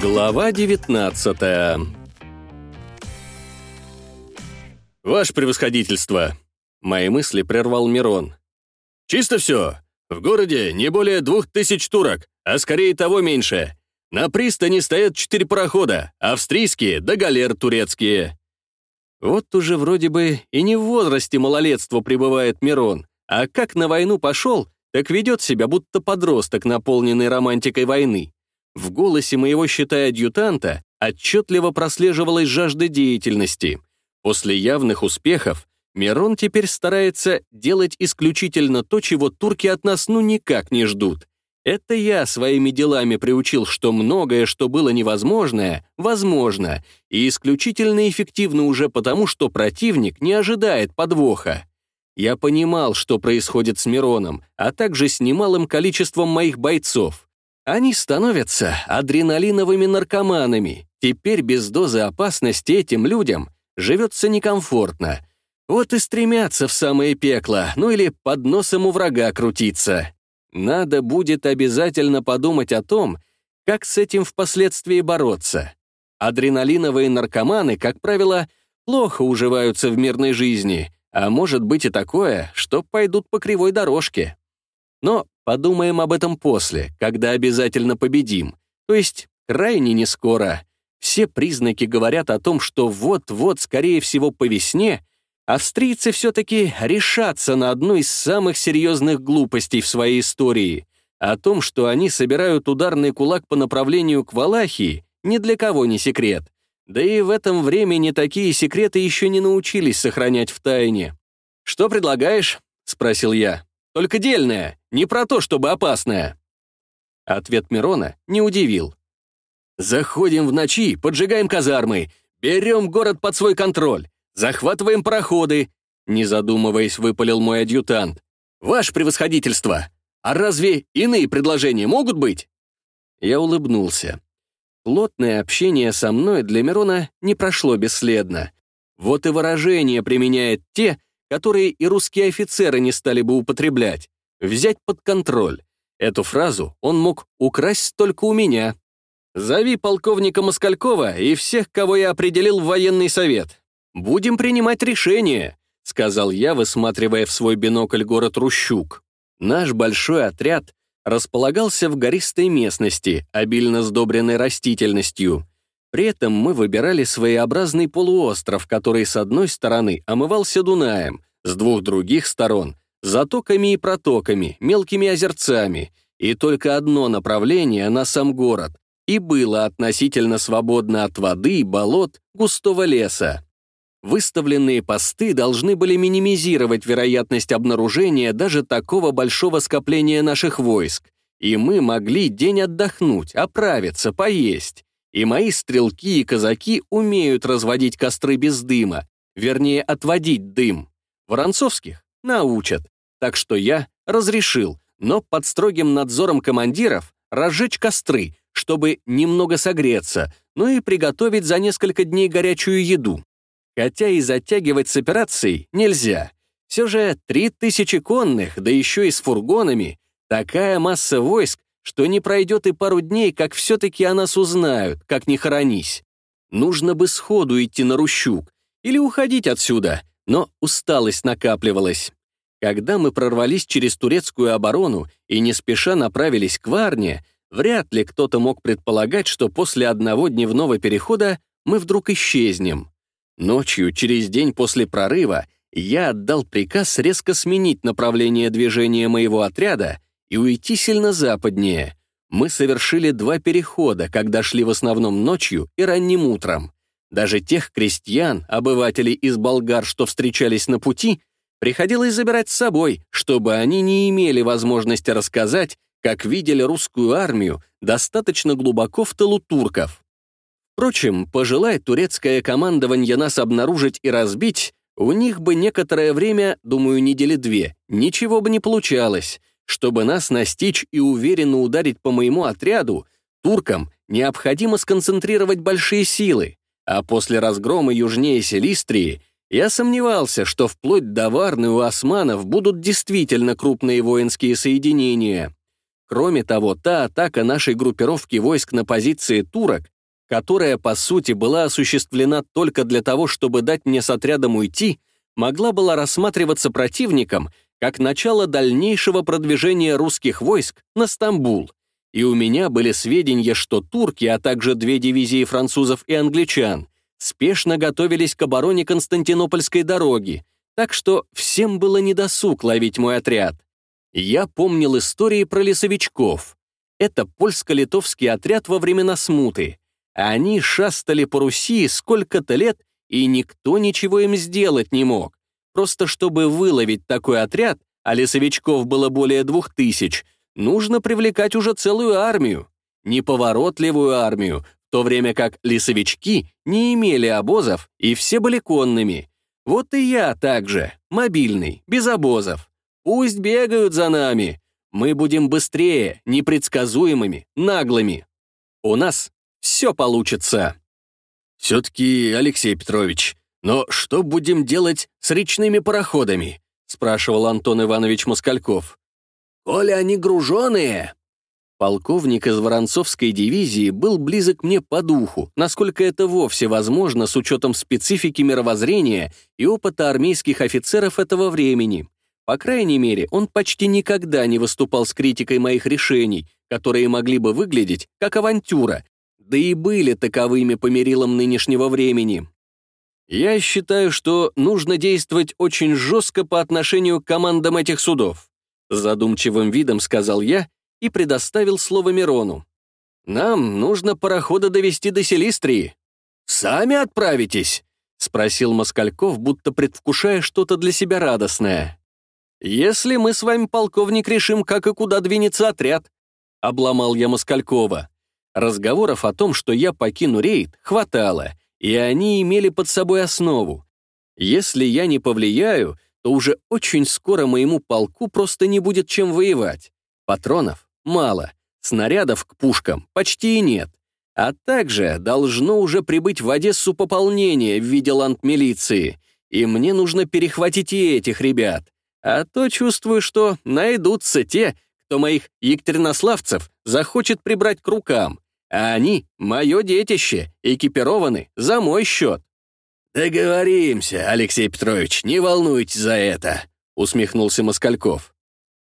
Глава 19 «Ваше превосходительство!» Мои мысли прервал Мирон. «Чисто все. В городе не более двух тысяч турок, а скорее того меньше. На пристани стоят четыре парохода, австрийские да галер турецкие». Вот уже вроде бы и не в возрасте малолетства пребывает Мирон, а как на войну пошел, так ведет себя будто подросток, наполненный романтикой войны. В голосе моего, считая адъютанта, отчетливо прослеживалась жажда деятельности. После явных успехов Мирон теперь старается делать исключительно то, чего турки от нас ну никак не ждут. Это я своими делами приучил, что многое, что было невозможное, возможно, и исключительно эффективно уже потому, что противник не ожидает подвоха. Я понимал, что происходит с Мироном, а также с немалым количеством моих бойцов. Они становятся адреналиновыми наркоманами. Теперь без дозы опасности этим людям живется некомфортно. Вот и стремятся в самое пекло, ну или под носом у врага крутиться. Надо будет обязательно подумать о том, как с этим впоследствии бороться. Адреналиновые наркоманы, как правило, плохо уживаются в мирной жизни, а может быть и такое, что пойдут по кривой дорожке. Но подумаем об этом после, когда обязательно победим, то есть крайне не скоро. Все признаки говорят о том, что вот-вот, скорее всего, по весне австрийцы все-таки решатся на одну из самых серьезных глупостей в своей истории. О том, что они собирают ударный кулак по направлению к Валахии, ни для кого не секрет. Да и в этом времени такие секреты еще не научились сохранять в тайне. «Что предлагаешь?» — спросил я. «Только дельное, не про то, чтобы опасное». Ответ Мирона не удивил. «Заходим в ночи, поджигаем казармы, берем город под свой контроль, захватываем пароходы», не задумываясь, выпалил мой адъютант. «Ваше превосходительство! А разве иные предложения могут быть?» Я улыбнулся. Плотное общение со мной для Мирона не прошло бесследно. Вот и выражения применяет те, которые и русские офицеры не стали бы употреблять. Взять под контроль. Эту фразу он мог украсть только у меня. Зови полковника Москалькова и всех, кого я определил в военный совет. Будем принимать решение, сказал я, высматривая в свой бинокль город Рущук. Наш большой отряд располагался в гористой местности, обильно сдобренной растительностью. При этом мы выбирали своеобразный полуостров, который с одной стороны омывался Дунаем, с двух других сторон — затоками и протоками, мелкими озерцами, и только одно направление на сам город, и было относительно свободно от воды, болот, густого леса. Выставленные посты должны были минимизировать вероятность обнаружения даже такого большого скопления наших войск, и мы могли день отдохнуть, оправиться, поесть. И мои стрелки и казаки умеют разводить костры без дыма, вернее, отводить дым. Воронцовских научат. Так что я разрешил, но под строгим надзором командиров разжечь костры, чтобы немного согреться, ну и приготовить за несколько дней горячую еду. Хотя и затягивать с операцией нельзя. Все же три тысячи конных, да еще и с фургонами, такая масса войск, что не пройдет и пару дней, как все-таки о нас узнают, как не хоронись. Нужно бы сходу идти на Рущук или уходить отсюда, но усталость накапливалась. Когда мы прорвались через турецкую оборону и не спеша направились к Варне, Вряд ли кто-то мог предполагать, что после одного дневного перехода мы вдруг исчезнем. Ночью, через день после прорыва, я отдал приказ резко сменить направление движения моего отряда и уйти сильно западнее. Мы совершили два перехода, когда шли в основном ночью и ранним утром. Даже тех крестьян, обывателей из болгар, что встречались на пути, приходилось забирать с собой, чтобы они не имели возможности рассказать, как видели русскую армию достаточно глубоко в тылу турков. Впрочем, пожелает турецкое командование нас обнаружить и разбить, у них бы некоторое время, думаю, недели две, ничего бы не получалось. Чтобы нас настичь и уверенно ударить по моему отряду, туркам необходимо сконцентрировать большие силы, а после разгрома южнее Селистрии я сомневался, что вплоть до Варны у османов будут действительно крупные воинские соединения. Кроме того, та атака нашей группировки войск на позиции турок, которая, по сути, была осуществлена только для того, чтобы дать мне с отрядом уйти, могла была рассматриваться противником как начало дальнейшего продвижения русских войск на Стамбул. И у меня были сведения, что турки, а также две дивизии французов и англичан, спешно готовились к обороне Константинопольской дороги, так что всем было недосуг ловить мой отряд. Я помнил истории про лесовичков. Это польско-литовский отряд во времена смуты. Они шастали по Руси сколько-то лет, и никто ничего им сделать не мог. Просто чтобы выловить такой отряд, а лесовичков было более двух тысяч, нужно привлекать уже целую армию. Неповоротливую армию, в то время как лесовички не имели обозов, и все были конными. Вот и я также, мобильный, без обозов. Пусть бегают за нами. Мы будем быстрее, непредсказуемыми, наглыми. У нас все получится. Все-таки, Алексей Петрович, но что будем делать с речными пароходами? спрашивал Антон Иванович Москальков. «Коли они груженые, Полковник из Воронцовской дивизии был близок мне по духу, насколько это вовсе возможно с учетом специфики мировоззрения и опыта армейских офицеров этого времени. По крайней мере, он почти никогда не выступал с критикой моих решений, которые могли бы выглядеть как авантюра, да и были таковыми по мерилам нынешнего времени. Я считаю, что нужно действовать очень жестко по отношению к командам этих судов. Задумчивым видом сказал я и предоставил слово Мирону. «Нам нужно парохода довести до Селистрии». «Сами отправитесь?» — спросил Москальков, будто предвкушая что-то для себя радостное. «Если мы с вами, полковник, решим, как и куда двинется отряд», — обломал я Москалькова. Разговоров о том, что я покину рейд, хватало, и они имели под собой основу. Если я не повлияю, то уже очень скоро моему полку просто не будет чем воевать. Патронов мало, снарядов к пушкам почти и нет. А также должно уже прибыть в Одессу пополнение в виде ландмилиции, и мне нужно перехватить и этих ребят. А то чувствую, что найдутся те, кто моих екатеринославцев захочет прибрать к рукам, а они — мое детище, экипированы за мой счет. «Договоримся, Алексей Петрович, не волнуйтесь за это», — усмехнулся Москальков.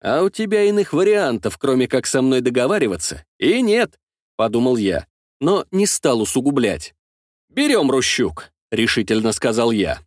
А у тебя иных вариантов, кроме как со мной договариваться, и нет, — подумал я, но не стал усугублять. «Берем Рущук», — решительно сказал я.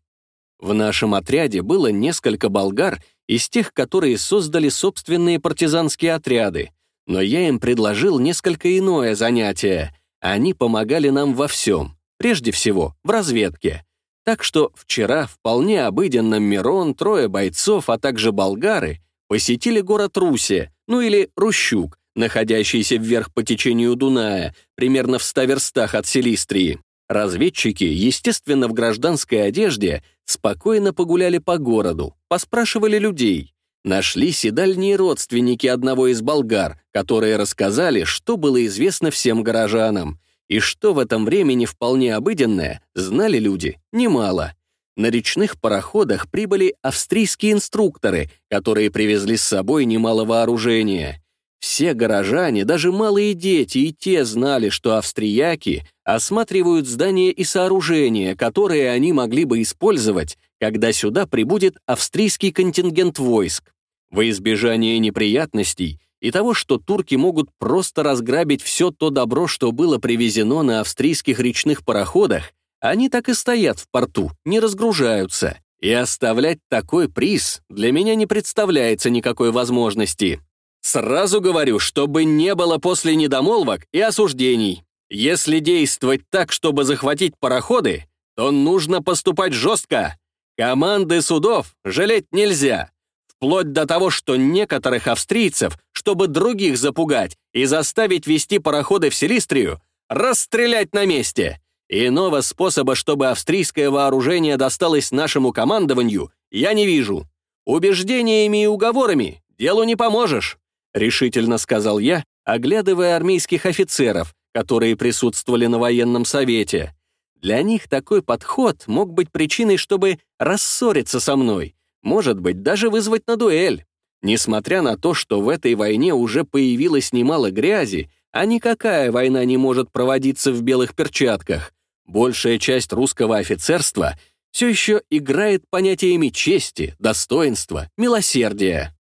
В нашем отряде было несколько болгар из тех, которые создали собственные партизанские отряды, но я им предложил несколько иное занятие. Они помогали нам во всем, прежде всего в разведке. Так что вчера вполне обыденным Мирон, трое бойцов, а также болгары посетили город Руси, ну или Рущук, находящийся вверх по течению Дуная, примерно в ста верстах от Селистрии. Разведчики, естественно, в гражданской одежде, спокойно погуляли по городу, поспрашивали людей. Нашлись и дальние родственники одного из болгар, которые рассказали, что было известно всем горожанам. И что в этом времени вполне обыденное, знали люди немало. На речных пароходах прибыли австрийские инструкторы, которые привезли с собой немало вооружения. Все горожане, даже малые дети, и те знали, что австрияки осматривают здания и сооружения, которые они могли бы использовать, когда сюда прибудет австрийский контингент войск. Во избежание неприятностей и того, что турки могут просто разграбить все то добро, что было привезено на австрийских речных пароходах, они так и стоят в порту, не разгружаются. И оставлять такой приз для меня не представляется никакой возможности. Сразу говорю, чтобы не было после недомолвок и осуждений. Если действовать так, чтобы захватить пароходы, то нужно поступать жестко. Команды судов жалеть нельзя. Вплоть до того, что некоторых австрийцев, чтобы других запугать и заставить вести пароходы в Селистрию, расстрелять на месте. Иного способа, чтобы австрийское вооружение досталось нашему командованию, я не вижу. Убеждениями и уговорами делу не поможешь», — решительно сказал я, оглядывая армейских офицеров, которые присутствовали на военном совете. Для них такой подход мог быть причиной, чтобы рассориться со мной, может быть, даже вызвать на дуэль. Несмотря на то, что в этой войне уже появилось немало грязи, а никакая война не может проводиться в белых перчатках, большая часть русского офицерства все еще играет понятиями чести, достоинства, милосердия.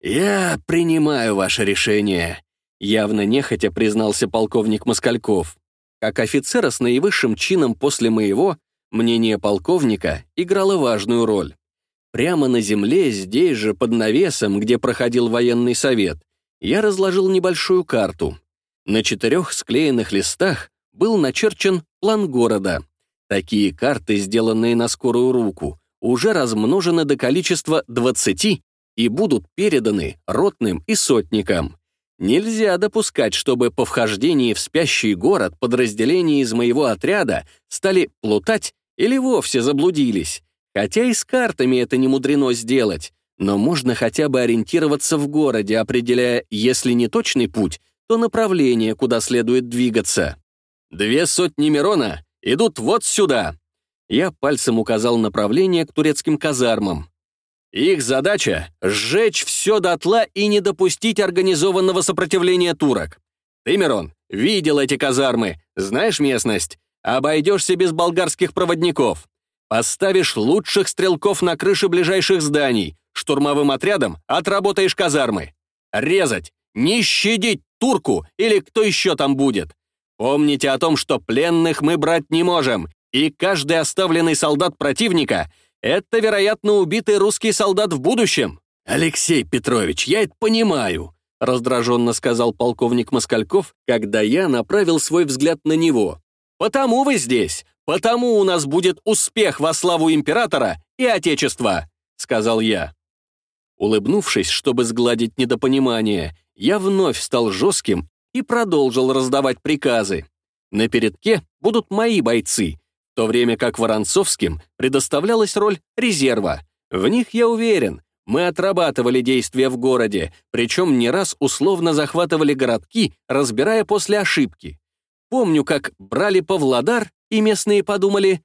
«Я принимаю ваше решение», — явно нехотя признался полковник Москальков. Как офицера с наивысшим чином после моего, мнение полковника играло важную роль. Прямо на земле, здесь же, под навесом, где проходил военный совет, я разложил небольшую карту. На четырех склеенных листах был начерчен план города. Такие карты, сделанные на скорую руку, уже размножены до количества 20 и будут переданы ротным и сотникам. Нельзя допускать, чтобы по вхождении в спящий город подразделения из моего отряда стали плутать или вовсе заблудились. Хотя и с картами это не мудрено сделать, но можно хотя бы ориентироваться в городе, определяя, если не точный путь, то направление, куда следует двигаться. Две сотни Мирона идут вот сюда. Я пальцем указал направление к турецким казармам. Их задача — сжечь все дотла и не допустить организованного сопротивления турок. Ты, Мирон, видел эти казармы, знаешь местность, обойдешься без болгарских проводников. Поставишь лучших стрелков на крыши ближайших зданий, штурмовым отрядом отработаешь казармы. Резать, не щадить турку или кто еще там будет. Помните о том, что пленных мы брать не можем, и каждый оставленный солдат противника — это, вероятно, убитый русский солдат в будущем. Алексей Петрович, я это понимаю, раздраженно сказал полковник Москальков, когда я направил свой взгляд на него. Потому вы здесь, потому у нас будет успех во славу императора и отечества, сказал я. Улыбнувшись, чтобы сгладить недопонимание, я вновь стал жестким и продолжил раздавать приказы. На передке будут мои бойцы, то время как Воронцовским предоставлялась роль резерва. В них, я уверен, мы отрабатывали действия в городе, причем не раз условно захватывали городки, разбирая после ошибки. Помню, как брали Павлодар, и местные подумали,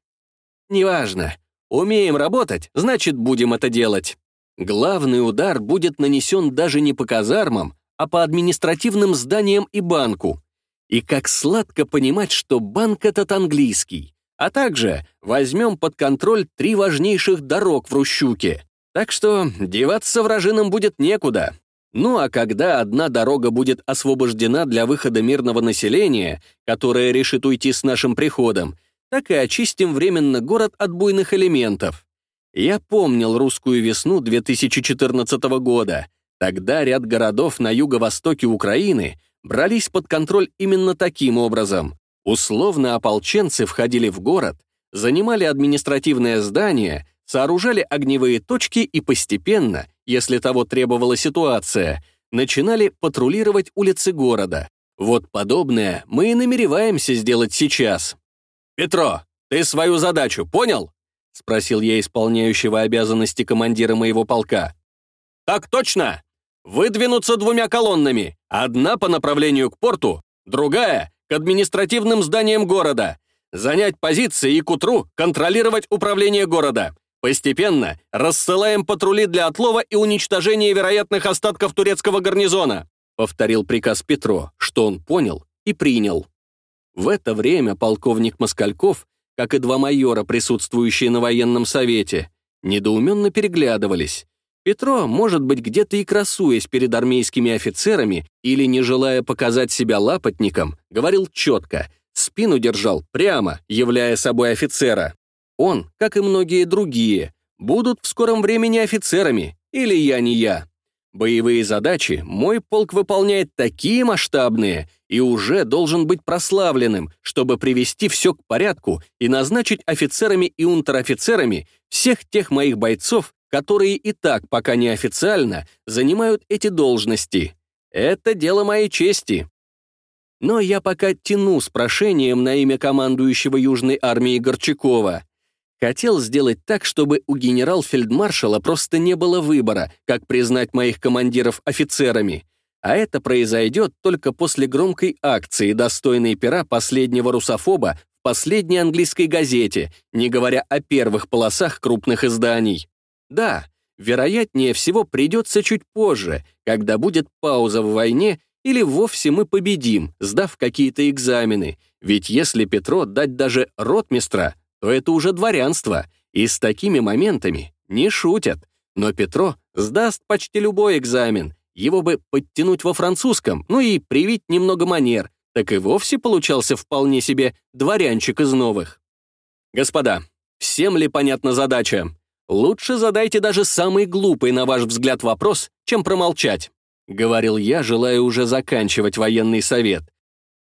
«Неважно, умеем работать, значит, будем это делать». Главный удар будет нанесен даже не по казармам, а по административным зданиям и банку. И как сладко понимать, что банк этот английский. А также возьмем под контроль три важнейших дорог в Рущуке. Так что деваться вражинам будет некуда. Ну а когда одна дорога будет освобождена для выхода мирного населения, которое решит уйти с нашим приходом, так и очистим временно город от буйных элементов. Я помнил русскую весну 2014 года. Тогда ряд городов на юго-востоке Украины брались под контроль именно таким образом. Условно ополченцы входили в город, занимали административное здание, сооружали огневые точки и постепенно, если того требовала ситуация, начинали патрулировать улицы города. Вот подобное мы и намереваемся сделать сейчас. «Петро, ты свою задачу понял?» — спросил я исполняющего обязанности командира моего полка. «Так точно! Выдвинуться двумя колоннами, одна по направлению к порту, другая к административным зданиям города, занять позиции и к утру контролировать управление города. Постепенно рассылаем патрули для отлова и уничтожения вероятных остатков турецкого гарнизона», повторил приказ Петро, что он понял и принял. В это время полковник Москальков, как и два майора, присутствующие на военном совете, недоуменно переглядывались. Петро, может быть, где-то и красуясь перед армейскими офицерами или не желая показать себя лапотником, говорил четко, спину держал прямо, являя собой офицера. Он, как и многие другие, будут в скором времени офицерами, или я не я. Боевые задачи мой полк выполняет такие масштабные и уже должен быть прославленным, чтобы привести все к порядку и назначить офицерами и унтер-офицерами всех тех моих бойцов, которые и так, пока неофициально, занимают эти должности. Это дело моей чести. Но я пока тяну с прошением на имя командующего Южной армией Горчакова. Хотел сделать так, чтобы у генерал-фельдмаршала просто не было выбора, как признать моих командиров офицерами. А это произойдет только после громкой акции, достойной пера последнего русофоба в последней английской газете, не говоря о первых полосах крупных изданий. Да, вероятнее всего, придется чуть позже, когда будет пауза в войне или вовсе мы победим, сдав какие-то экзамены. Ведь если Петро дать даже ротмистра, то это уже дворянство, и с такими моментами не шутят. Но Петро сдаст почти любой экзамен, его бы подтянуть во французском, ну и привить немного манер, так и вовсе получался вполне себе дворянчик из новых. Господа, всем ли понятна задача? Лучше задайте даже самый глупый, на ваш взгляд, вопрос, чем промолчать. — говорил я, желая уже заканчивать военный совет,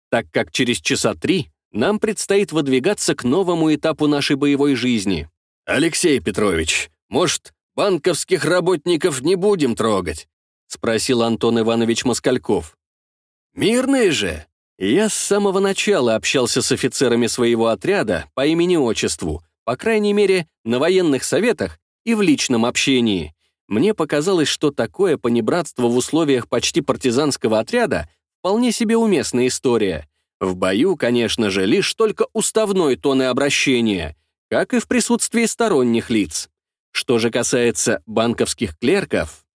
так как через часа три нам предстоит выдвигаться к новому этапу нашей боевой жизни. «Алексей Петрович, может, банковских работников не будем трогать?» — спросил Антон Иванович Москальков. «Мирные же!» Я с самого начала общался с офицерами своего отряда по имени-отчеству, по крайней мере, на военных советах и в личном общении. Мне показалось, что такое понебратство в условиях почти партизанского отряда вполне себе уместная история. В бою, конечно же, лишь только уставной тон и обращение, как и в присутствии сторонних лиц. Что же касается банковских клерков,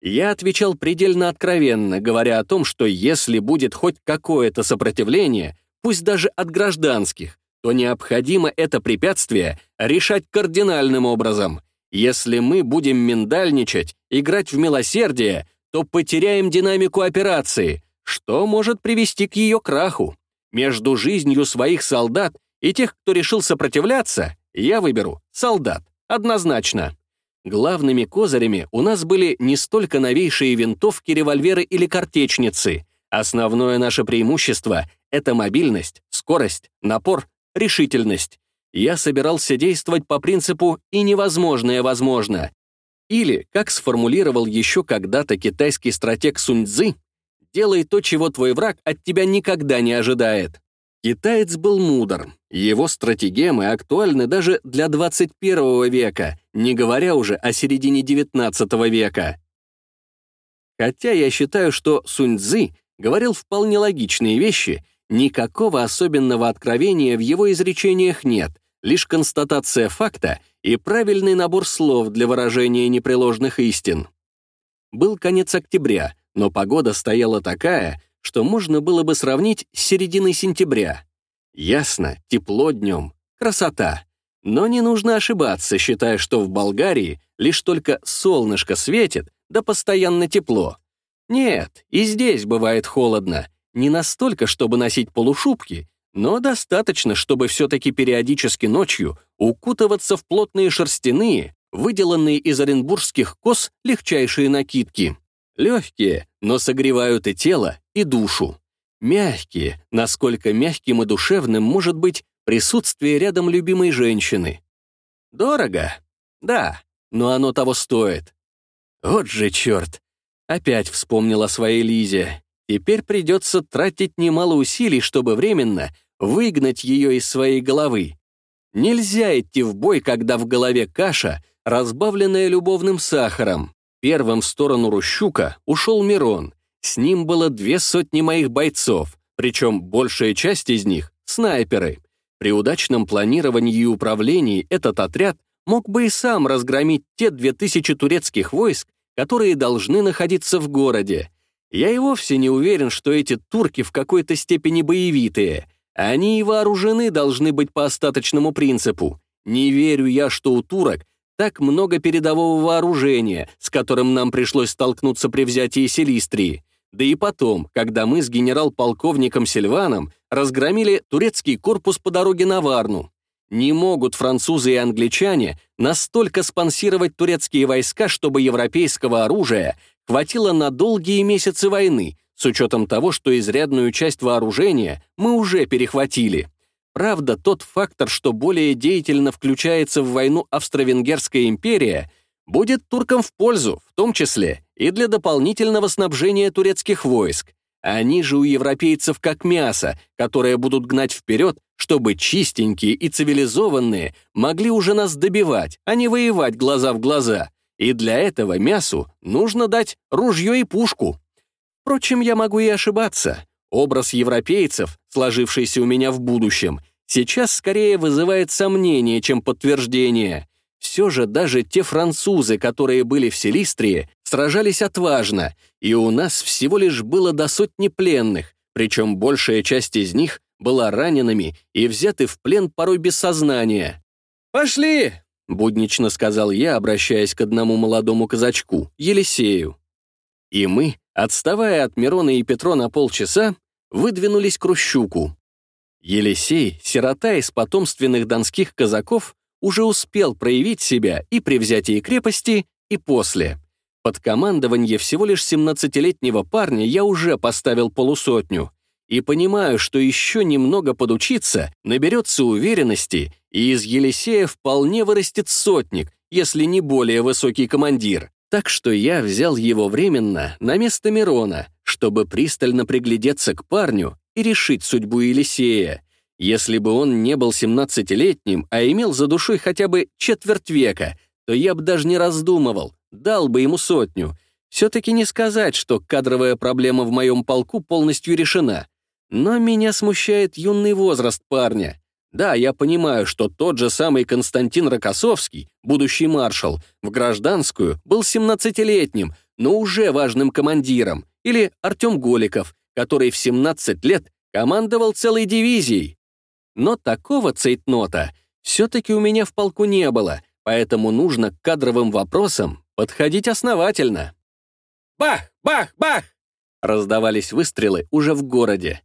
я отвечал предельно откровенно, говоря о том, что если будет хоть какое-то сопротивление, пусть даже от гражданских, то необходимо это препятствие решать кардинальным образом — если мы будем миндальничать, играть в милосердие, то потеряем динамику операции, что может привести к ее краху. Между жизнью своих солдат и тех, кто решил сопротивляться, я выберу солдат, однозначно. Главными козырями у нас были не столько новейшие винтовки, револьверы или картечницы. Основное наше преимущество — это мобильность, скорость, напор, решительность я собирался действовать по принципу «и невозможное возможно». Или, как сформулировал еще когда-то китайский стратег Сунь Цзы, «делай то, чего твой враг от тебя никогда не ожидает». Китаец был мудр, его стратегемы актуальны даже для 21 века, не говоря уже о середине 19 века. Хотя я считаю, что Сунь Цзы говорил вполне логичные вещи, никакого особенного откровения в его изречениях нет, лишь констатация факта и правильный набор слов для выражения непреложных истин. Был конец октября, но погода стояла такая, что можно было бы сравнить с серединой сентября. Ясно, тепло днем, красота. Но не нужно ошибаться, считая, что в Болгарии лишь только солнышко светит, да постоянно тепло. Нет, и здесь бывает холодно. Не настолько, чтобы носить полушубки, но достаточно, чтобы все-таки периодически ночью укутываться в плотные шерстяные, выделанные из оренбургских кос легчайшие накидки. Легкие, но согревают и тело, и душу. Мягкие, насколько мягким и душевным может быть присутствие рядом любимой женщины. Дорого? Да, но оно того стоит. Вот же черт! Опять вспомнил о своей Лизе. Теперь придется тратить немало усилий, чтобы временно выгнать ее из своей головы. Нельзя идти в бой, когда в голове каша, разбавленная любовным сахаром. Первым в сторону Рущука ушел Мирон. С ним было две сотни моих бойцов, причем большая часть из них — снайперы. При удачном планировании и управлении этот отряд мог бы и сам разгромить те две тысячи турецких войск, которые должны находиться в городе. Я и вовсе не уверен, что эти турки в какой-то степени боевитые. Они и вооружены должны быть по остаточному принципу. Не верю я, что у турок так много передового вооружения, с которым нам пришлось столкнуться при взятии Селистрии. Да и потом, когда мы с генерал-полковником Сильваном разгромили турецкий корпус по дороге на Варну. Не могут французы и англичане настолько спонсировать турецкие войска, чтобы европейского оружия хватило на долгие месяцы войны, с учетом того, что изрядную часть вооружения мы уже перехватили. Правда, тот фактор, что более деятельно включается в войну Австро-Венгерская империя, будет туркам в пользу, в том числе и для дополнительного снабжения турецких войск. Они же у европейцев как мясо, которое будут гнать вперед, чтобы чистенькие и цивилизованные могли уже нас добивать, а не воевать глаза в глаза. И для этого мясу нужно дать ружье и пушку. Впрочем, я могу и ошибаться. Образ европейцев, сложившийся у меня в будущем, сейчас скорее вызывает сомнение, чем подтверждение. Все же даже те французы, которые были в Селистрии, сражались отважно, и у нас всего лишь было до сотни пленных, причем большая часть из них была ранеными и взяты в плен порой без сознания. «Пошли!» — буднично сказал я, обращаясь к одному молодому казачку, Елисею. И мы, отставая от Мирона и Петро на полчаса, выдвинулись к Рущуку. Елисей, сирота из потомственных донских казаков, уже успел проявить себя и при взятии крепости, и после. Под командование всего лишь 17-летнего парня я уже поставил полусотню. И понимаю, что еще немного подучиться, наберется уверенности, и из Елисея вполне вырастет сотник, если не более высокий командир. Так что я взял его временно на место Мирона, чтобы пристально приглядеться к парню и решить судьбу Елисея. Если бы он не был 17-летним, а имел за душой хотя бы четверть века, то я бы даже не раздумывал, дал бы ему сотню. Все-таки не сказать, что кадровая проблема в моем полку полностью решена. Но меня смущает юный возраст парня. Да, я понимаю, что тот же самый Константин Рокоссовский, будущий маршал, в гражданскую был 17-летним, но уже важным командиром, или Артем Голиков, который в 17 лет командовал целой дивизией. Но такого цейтнота все-таки у меня в полку не было, поэтому нужно к кадровым вопросам подходить основательно. «Бах! Бах! Бах!» раздавались выстрелы уже в городе.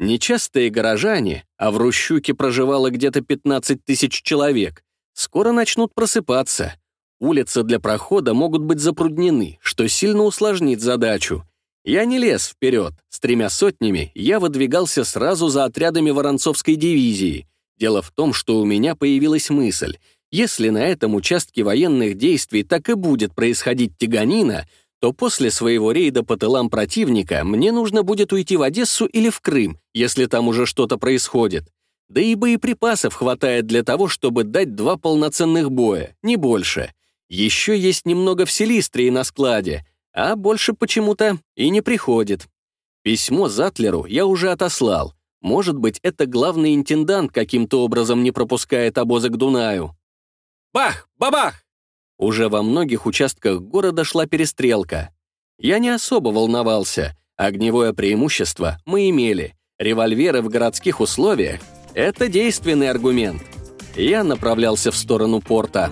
Нечастые горожане, а в Рущуке проживало где-то 15 тысяч человек, скоро начнут просыпаться. Улицы для прохода могут быть запруднены, что сильно усложнит задачу. Я не лез вперед. С тремя сотнями я выдвигался сразу за отрядами Воронцовской дивизии. Дело в том, что у меня появилась мысль — если на этом участке военных действий так и будет происходить тяганина, то после своего рейда по тылам противника мне нужно будет уйти в Одессу или в Крым, если там уже что-то происходит. Да и боеприпасов хватает для того, чтобы дать два полноценных боя, не больше. Еще есть немного в Селистрии на складе, а больше почему-то и не приходит. Письмо Затлеру я уже отослал. Может быть, это главный интендант каким-то образом не пропускает обозы к Дунаю. Бах! Бабах! Уже во многих участках города шла перестрелка. Я не особо волновался. Огневое преимущество мы имели. Револьверы в городских условиях — это действенный аргумент. Я направлялся в сторону порта.